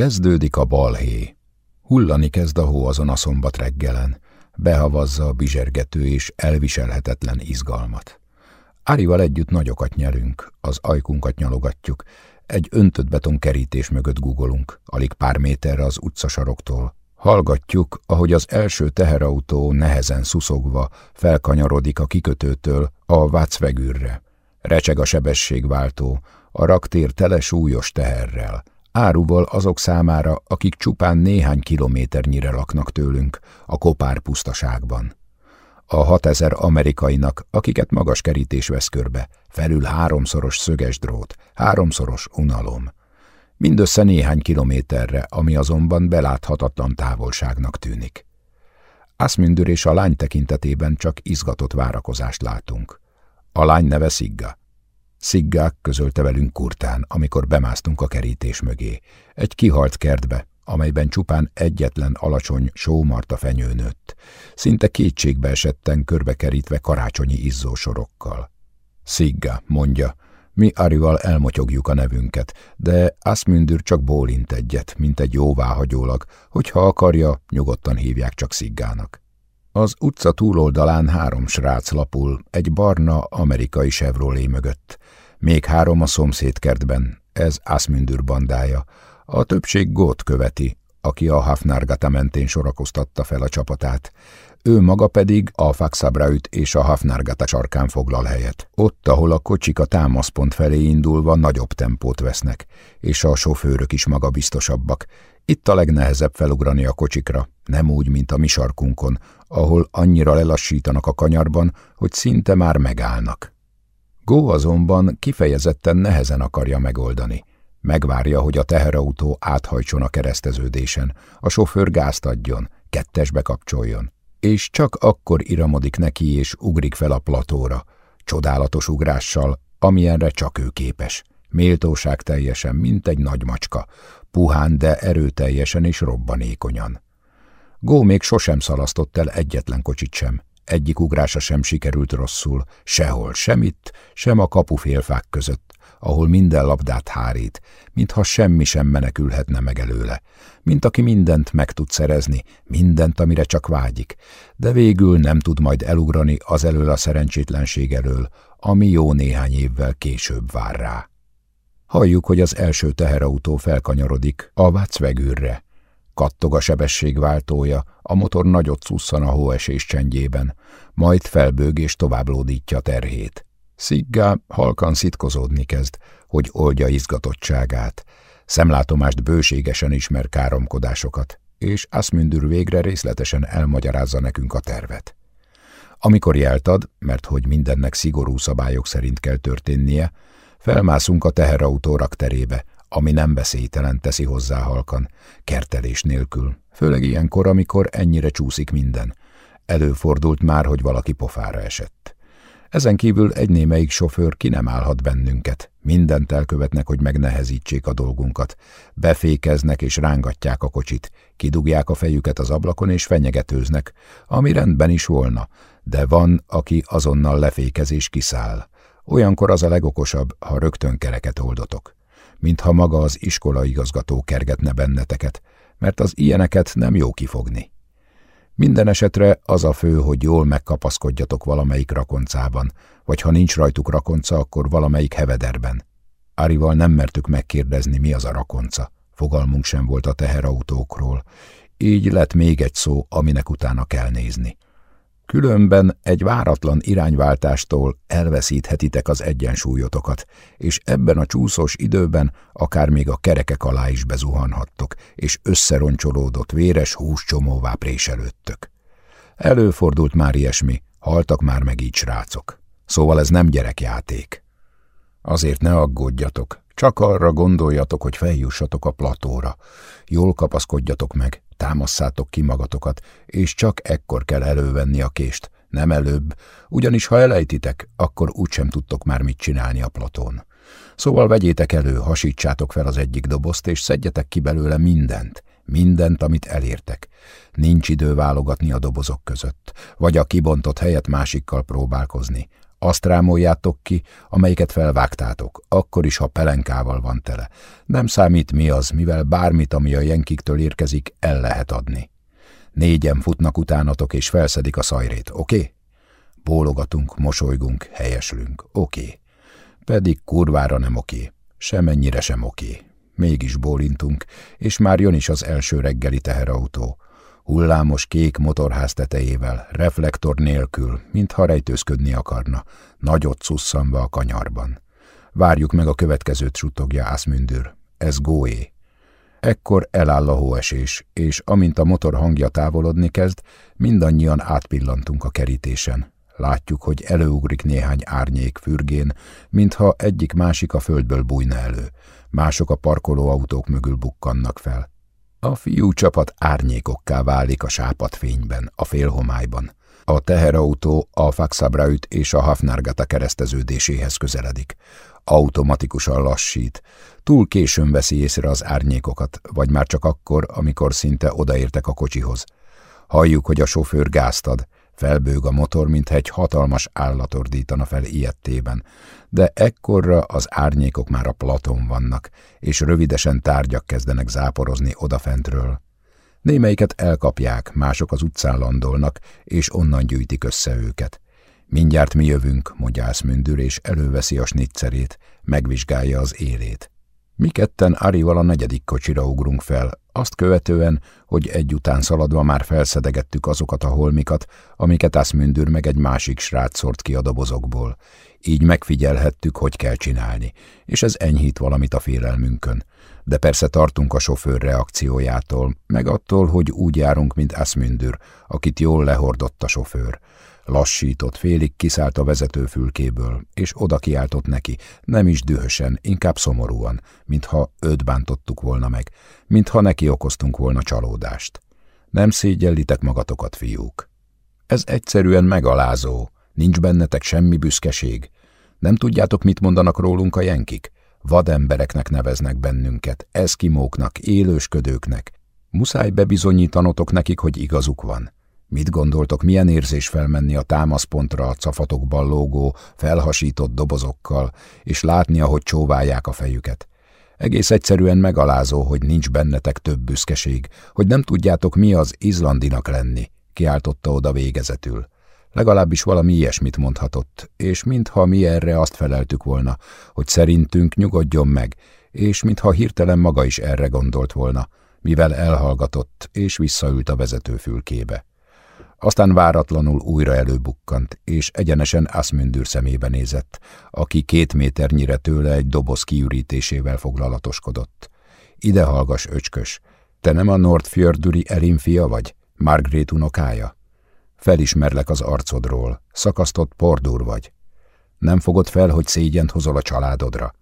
Kezdődik a balhé. Hullani kezd a hó azon a szombat reggelen. Behavazza a bizsergető és elviselhetetlen izgalmat. Árival együtt nagyokat nyelünk, az ajkunkat nyalogatjuk, egy öntött beton kerítés mögött gugolunk, alig pár méterre az utcasaroktól. Hallgatjuk, ahogy az első teherautó nehezen szuszogva felkanyarodik a kikötőtől a Vácvegűrre. Recseg a sebességváltó, a raktér tele súlyos teherrel. Áruval azok számára, akik csupán néhány kilométernyire laknak tőlünk, a kopár pusztaságban. A hatezer amerikainak, akiket magas kerítés vesz körbe, felül háromszoros szöges drót, háromszoros unalom. Mindössze néhány kilométerre, ami azonban beláthatatlan távolságnak tűnik. Aszmündür és a lány tekintetében csak izgatott várakozást látunk. A lány neve Szigga. Sziggák közölte velünk kurtán, amikor bemásztunk a kerítés mögé, egy kihalt kertbe, amelyben csupán egyetlen alacsony sómarta fenyő nőtt, szinte kétségbe esetten körbekerítve karácsonyi izzósorokkal. Szigga, mondja, mi Arival elmotyogjuk a nevünket, de Asmündür csak bólint egyet, mint egy jóváhagyólag, hogyha akarja, nyugodtan hívják csak Sziggának. Az utca túloldalán három srác lapul, egy barna amerikai Chevrolet mögött. Még három a szomszédkertben, ez Asmündür bandája. A többség Gót követi, aki a Hafnárgata mentén sorakoztatta fel a csapatát. Ő maga pedig a Faxabraüt és a Hafnárgata sarkán foglal helyet. Ott, ahol a kocsik a támaszpont felé indulva nagyobb tempót vesznek, és a sofőrök is magabiztosabbak. Itt a legnehezebb felugrani a kocsikra, nem úgy, mint a mi sarkunkon, ahol annyira lelassítanak a kanyarban, hogy szinte már megállnak. Gó azonban kifejezetten nehezen akarja megoldani. Megvárja, hogy a teherautó áthajtson a kereszteződésen, a sofőr gázt adjon, kettesbe kapcsoljon. És csak akkor iramodik neki és ugrik fel a platóra, csodálatos ugrással, amilyenre csak ő képes. Méltóság teljesen, mint egy nagy macska, puhán, de erőteljesen és robbanékonyan. Gó még sosem szalasztott el egyetlen kocsit sem. Egyik ugrása sem sikerült rosszul, sehol, semmit, sem a kapufélfák között, ahol minden labdát hárít, mintha semmi sem menekülhetne meg előle, mint aki mindent meg tud szerezni, mindent, amire csak vágyik, de végül nem tud majd elugrani az elől a szerencsétlenség elől, ami jó néhány évvel később vár rá. Halljuk, hogy az első teherautó felkanyarodik a Vácvegűrre, Kattog a sebességváltója, a motor nagyot szusszan a hóesés csendjében, majd felbőg és tovább lódítja terhét. Sziggá halkan szitkozódni kezd, hogy oldja izgatottságát. Szemlátomást bőségesen ismer káromkodásokat, és Asmündür végre részletesen elmagyarázza nekünk a tervet. Amikor jeltad, mert hogy mindennek szigorú szabályok szerint kell történnie, felmászunk a teherautó rakterébe, ami nem veszélytelen teszi hozzá halkan, kertelés nélkül, főleg ilyenkor, amikor ennyire csúszik minden. Előfordult már, hogy valaki pofára esett. Ezen kívül egy némelyik sofőr ki nem állhat bennünket. Mindent elkövetnek, hogy megnehezítsék a dolgunkat. Befékeznek és rángatják a kocsit, kidugják a fejüket az ablakon és fenyegetőznek, ami rendben is volna, de van, aki azonnal lefékezés kiszáll. Olyankor az a legokosabb, ha rögtön kereket oldotok mintha maga az iskolaigazgató kergetne benneteket, mert az ilyeneket nem jó kifogni. Minden esetre az a fő, hogy jól megkapaszkodjatok valamelyik rakoncában, vagy ha nincs rajtuk rakonca, akkor valamelyik hevederben. Árival nem mertük megkérdezni, mi az a rakonca. Fogalmunk sem volt a teherautókról. Így lett még egy szó, aminek utána kell nézni. Különben egy váratlan irányváltástól elveszíthetitek az egyensúlyotokat, és ebben a csúszós időben akár még a kerekek alá is bezuhanhattok, és összeroncsolódott véres húscsomóvá préselődtök. Előfordult már ilyesmi, haltak már meg így srácok. Szóval ez nem gyerekjáték. Azért ne aggódjatok, csak arra gondoljatok, hogy feljussatok a platóra. Jól kapaszkodjatok meg, támasszátok ki magatokat, és csak ekkor kell elővenni a kést, nem előbb, ugyanis ha elejtitek, akkor úgysem tudtok már mit csinálni a platón. Szóval vegyétek elő, hasítsátok fel az egyik dobozt, és szedjetek ki belőle mindent, mindent, amit elértek. Nincs idő válogatni a dobozok között, vagy a kibontott helyet másikkal próbálkozni. Azt rámoljátok ki, amelyiket felvágtátok, akkor is, ha pelenkával van tele. Nem számít mi az, mivel bármit, ami a jenkiktől érkezik, el lehet adni. Négyen futnak utánatok, és felszedik a szajrét, oké? Bólogatunk, mosolygunk, helyeslünk, oké. Pedig kurvára nem oké, semennyire sem oké. Mégis bólintunk, és már jön is az első reggeli teherautó. Hullámos kék motorház tetejével, reflektor nélkül, mintha rejtőzködni akarna, nagyot szusszanva a kanyarban. Várjuk meg a következőt, suttogja Ászmündür. Ez Góé. Ekkor eláll a hóesés, és amint a motor hangja távolodni kezd, mindannyian átpillantunk a kerítésen. Látjuk, hogy előugrik néhány árnyék fürgén, mintha egyik-másik a földből bújna elő. Mások a parkoló autók mögül bukkannak fel. A fiú csapat árnyékokká válik a sápadfényben, a félhomályban. A teherautó a Faxabraüt és a Hafnargata kereszteződéséhez közeledik. Automatikusan lassít. Túl későn veszi észre az árnyékokat, vagy már csak akkor, amikor szinte odaértek a kocsihoz. Halljuk, hogy a sofőr gázt ad, Felbőg a motor, mintha egy hatalmas állat ordítana fel ilyettében, de ekkorra az árnyékok már a platon vannak, és rövidesen tárgyak kezdenek záporozni odafentről. Némelyiket elkapják, mások az utcán landolnak, és onnan gyűjtik össze őket. Mindjárt mi jövünk, mondja Ászmündür, és előveszi a snitzerét, megvizsgálja az élét. Mi ketten Arival a negyedik kocsira ugrunk fel, azt követően, hogy egyután szaladva már felszedegettük azokat a holmikat, amiket Aszmündür meg egy másik srác szort ki a dobozokból. Így megfigyelhettük, hogy kell csinálni, és ez enyhít valamit a félelmünkön. De persze tartunk a sofőr reakciójától, meg attól, hogy úgy járunk, mint Aszmündür, akit jól lehordott a sofőr. Lassított, félig kiszállt a vezetőfülkéből, és oda kiáltott neki, nem is dühösen, inkább szomorúan, mintha őt bántottuk volna meg, mintha neki okoztunk volna csalódást. Nem szégyellitek magatokat, fiúk. Ez egyszerűen megalázó, nincs bennetek semmi büszkeség. Nem tudjátok, mit mondanak rólunk a jenkik? Vadembereknek neveznek bennünket, eszkimóknak, élősködőknek. Muszáj bebizonyítanotok nekik, hogy igazuk van. Mit gondoltok, milyen érzés felmenni a támaszpontra a cafatokban lógó, felhasított dobozokkal, és látni, ahogy csóválják a fejüket? Egész egyszerűen megalázó, hogy nincs bennetek több büszkeség, hogy nem tudjátok, mi az izlandinak lenni, kiáltotta oda végezetül. Legalábbis valami ilyesmit mondhatott, és mintha mi erre azt feleltük volna, hogy szerintünk nyugodjon meg, és mintha hirtelen maga is erre gondolt volna, mivel elhallgatott, és visszaült a vezetőfülkébe. Aztán váratlanul újra előbukkant, és egyenesen Asmündür szemébe nézett, aki két méternyire tőle egy doboz kiürítésével foglalatoskodott. Ide hallgas, öcskös, te nem a Nordfjördüri Elin fia vagy? Margrét unokája? Felismerlek az arcodról, szakasztott pordúr vagy. Nem fogod fel, hogy szégyent hozol a családodra?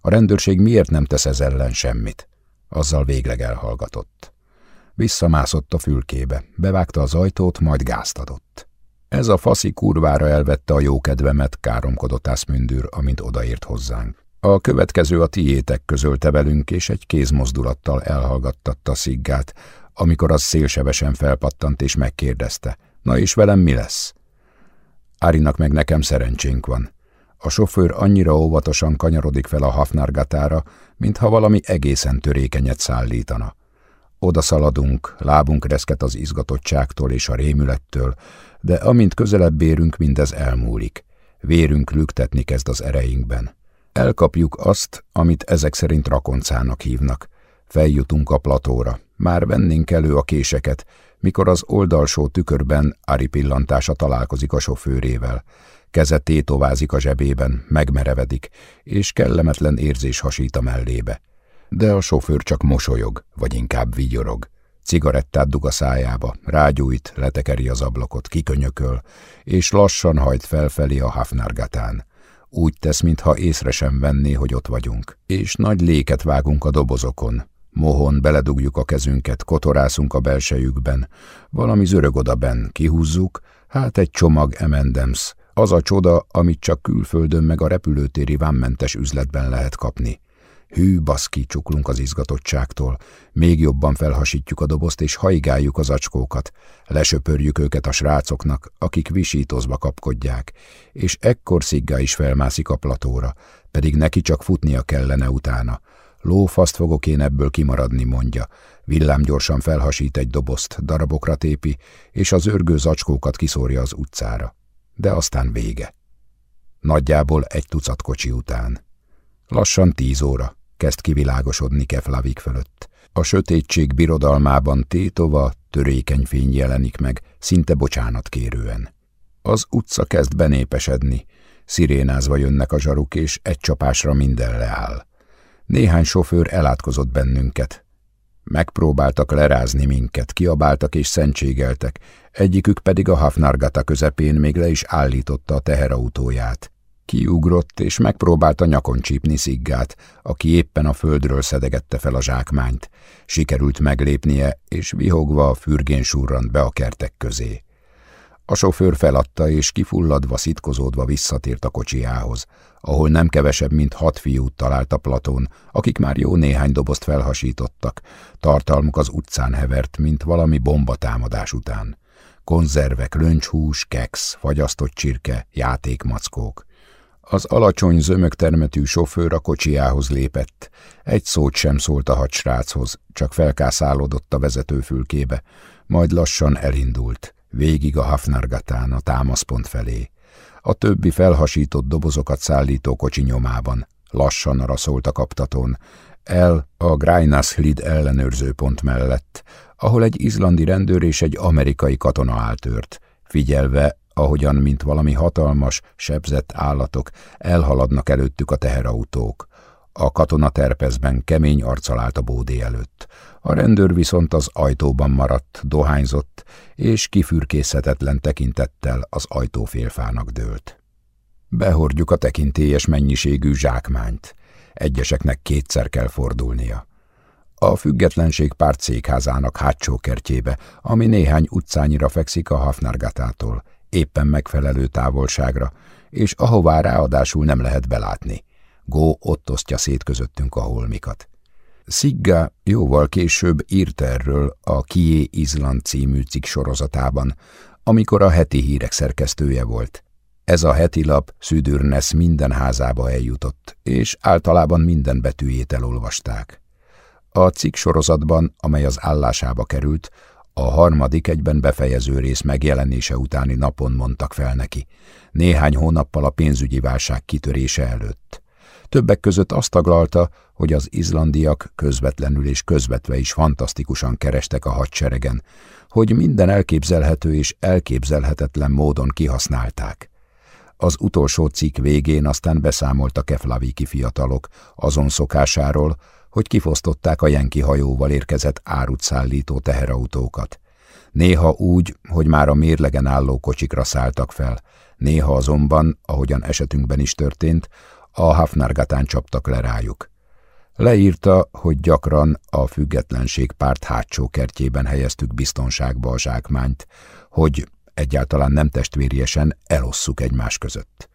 A rendőrség miért nem tesz ez ellen semmit? Azzal végleg elhallgatott. Visszamászott a fülkébe, bevágta az ajtót, majd gázt adott. Ez a faszi kurvára elvette a jó kedvemet, káromkodott Ászmündür, amint odaért hozzánk. A következő a tiétek közölte velünk, és egy kézmozdulattal elhallgattatta a sziggát, amikor az szélsebesen felpattant és megkérdezte, na és velem mi lesz? Árinak meg nekem szerencsénk van. A sofőr annyira óvatosan kanyarodik fel a hafnárgatára, mintha valami egészen törékenyet szállítana. Oda szaladunk, lábunk reszket az izgatottságtól és a rémülettől, de amint közelebb érünk, mindez elmúlik. Vérünk lüktetni kezd az ereinkben. Elkapjuk azt, amit ezek szerint rakoncának hívnak. Feljutunk a platóra. Már vennénk elő a késeket, mikor az oldalsó tükörben Ari pillantása találkozik a sofőrével. Keze tétovázik a zsebében, megmerevedik, és kellemetlen érzés hasít a mellébe de a sofőr csak mosolyog, vagy inkább vigyorog. Cigarettát dug a szájába, rágyújt, letekeri az ablakot, kikönyököl, és lassan hajt felfelé a Hafnargatán. Úgy tesz, mintha észre sem venné, hogy ott vagyunk, és nagy léket vágunk a dobozokon. Mohon beledugjuk a kezünket, kotorászunk a belsejükben, valami zörög odaben, kihúzzuk, hát egy csomag emendems, az a csoda, amit csak külföldön meg a repülőtéri vámmentes üzletben lehet kapni. Hű, baszki, csuklunk az izgatottságtól. Még jobban felhasítjuk a dobozt, és haigáljuk az acskókat. Lesöpörjük őket a srácoknak, akik visítozva kapkodják, és ekkor Szigga is felmászik a platóra, pedig neki csak futnia kellene utána. Lófaszt fogok én ebből kimaradni, mondja. Villám gyorsan felhasít egy dobozt, darabokra tépi, és az örgő zacskókat kiszórja az utcára. De aztán vége. Nagyjából egy tucat kocsi után. Lassan tíz óra kezd kivilágosodni Keflavik fölött. A sötétség birodalmában tétova, törékeny fény jelenik meg, szinte bocsánat kérően. Az utca kezd benépesedni, szirénázva jönnek a zsaruk, és egy csapásra minden leáll. Néhány sofőr elátkozott bennünket. Megpróbáltak lerázni minket, kiabáltak és szentségeltek, egyikük pedig a Hafnargata közepén még le is állította a teherautóját. Kiugrott, és megpróbálta nyakon csípni Sziggát, aki éppen a földről szedegette fel a zsákmányt. Sikerült meglépnie, és vihogva a fürgén surrant be a kertek közé. A sofőr feladta, és kifulladva, szitkozódva visszatért a kocsiához, ahol nem kevesebb, mint hat fiút talált a Platón, akik már jó néhány dobozt felhasítottak, tartalmuk az utcán hevert, mint valami bombatámadás után. Konzervek, löncshús, keks, fagyasztott csirke, játékmackók. Az alacsony zömögtermetű sofőr a kocsiához lépett. Egy szót sem szólt a hadsráchoz, csak felkászálódott a vezetőfülkébe, majd lassan elindult, végig a Hafnargatán a támaszpont felé. A többi felhasított dobozokat szállító kocsi nyomában. Lassan arra szólt a kaptatón, el a Grájnashhlid ellenőrzőpont mellett, ahol egy izlandi rendőr és egy amerikai katona állt figyelve ahogyan, mint valami hatalmas, sebzett állatok, elhaladnak előttük a teherautók. A katona terpezben kemény arccal állt a bódé előtt. A rendőr viszont az ajtóban maradt, dohányzott, és kifürkészhetetlen tekintettel az ajtófélfának dőlt. Behordjuk a tekintélyes mennyiségű zsákmányt. Egyeseknek kétszer kell fordulnia. A függetlenség párt székházának hátsó kertjébe, ami néhány utcányira fekszik a Hafnargatától, éppen megfelelő távolságra, és ahová ráadásul nem lehet belátni. Gó ott osztja szét közöttünk a holmikat. Szigga jóval később írt erről a Kié Izland című cikk sorozatában, amikor a heti hírek szerkesztője volt. Ez a heti lap Szüdürnesz minden házába eljutott, és általában minden betűjét elolvasták. A cikk sorozatban, amely az állásába került, a harmadik egyben befejező rész megjelenése utáni napon mondtak fel neki, néhány hónappal a pénzügyi válság kitörése előtt. Többek között azt taglalta, hogy az izlandiak közvetlenül és közvetve is fantasztikusan kerestek a hadseregen, hogy minden elképzelhető és elképzelhetetlen módon kihasználták. Az utolsó cikk végén aztán beszámolt a keflaviki fiatalok azon szokásáról, hogy kifosztották a jenki hajóval érkezett árut szállító teherautókat. Néha úgy, hogy már a mérlegen álló kocsikra szálltak fel, néha azonban, ahogyan esetünkben is történt, a Hafnargatán csaptak le rájuk. Leírta, hogy gyakran a függetlenség párt hátsó kertjében helyeztük biztonságba a zsákmányt, hogy egyáltalán nem testvériesen elosszuk egymás között.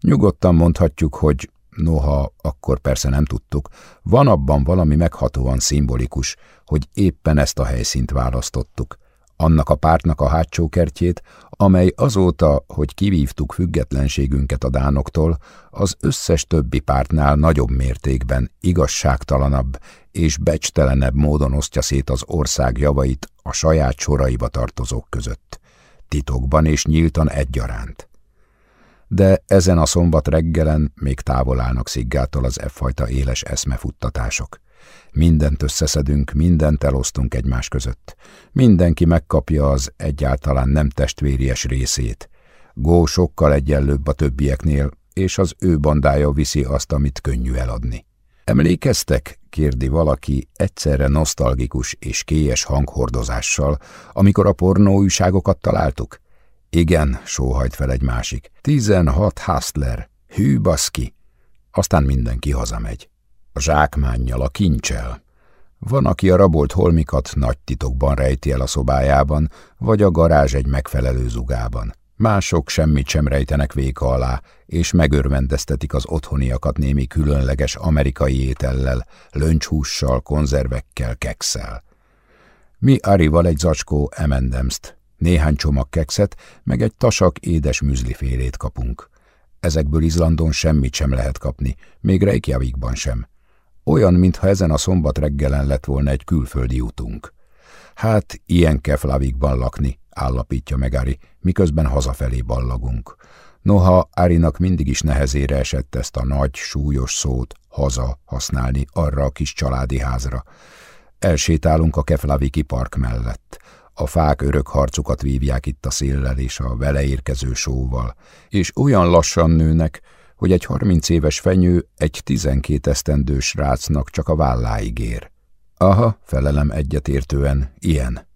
Nyugodtan mondhatjuk, hogy noha akkor persze nem tudtuk, van abban valami meghatóan szimbolikus, hogy éppen ezt a helyszínt választottuk, annak a pártnak a hátsó kertjét, amely azóta, hogy kivívtuk függetlenségünket a dánoktól, az összes többi pártnál nagyobb mértékben igazságtalanabb és becstelenebb módon osztja szét az ország javait a saját soraiba tartozók között, titokban és nyíltan egyaránt de ezen a szombat reggelen még távol állnak Sziggától az e fajta éles eszmefuttatások. Mindent összeszedünk, mindent elosztunk egymás között. Mindenki megkapja az egyáltalán nem testvéries részét. Gó sokkal egyenlőbb a többieknél, és az ő bandája viszi azt, amit könnyű eladni. Emlékeztek? kérdi valaki egyszerre nosztalgikus és kélyes hanghordozással, amikor a pornóújságokat találtuk. Igen, sóhajt fel egy másik. Tizenhat hustler. Hű baszki. Aztán mindenki hazamegy. A zsákmánnyal, a kincsel. Van, aki a rabolt holmikat nagy titokban rejti el a szobájában, vagy a garázs egy megfelelő zugában. Mások semmit sem rejtenek véka alá, és megörvendeztetik az otthoniakat némi különleges amerikai étellel, löncshússal, konzervekkel, kekszel. Mi Arival egy zacskó emendemst, néhány csomag kekszet, meg egy tasak édes műzlifélét kapunk. Ezekből Izlandon semmit sem lehet kapni, még Reykjavikban sem. Olyan, mintha ezen a szombat reggelen lett volna egy külföldi utunk. Hát, ilyen Keflavikban lakni, állapítja meg Ari, miközben hazafelé ballagunk. Noha Árinak mindig is nehezére esett ezt a nagy, súlyos szót haza használni arra a kis családi házra. Elsétálunk a Keflaviki park mellett. A fák örök harcukat vívják itt a széllel és a vele érkező sóval, és olyan lassan nőnek, hogy egy harminc éves fenyő egy tizenkét esztendős rácnak csak a válláig ér. Aha, felelem egyetértően, ilyen.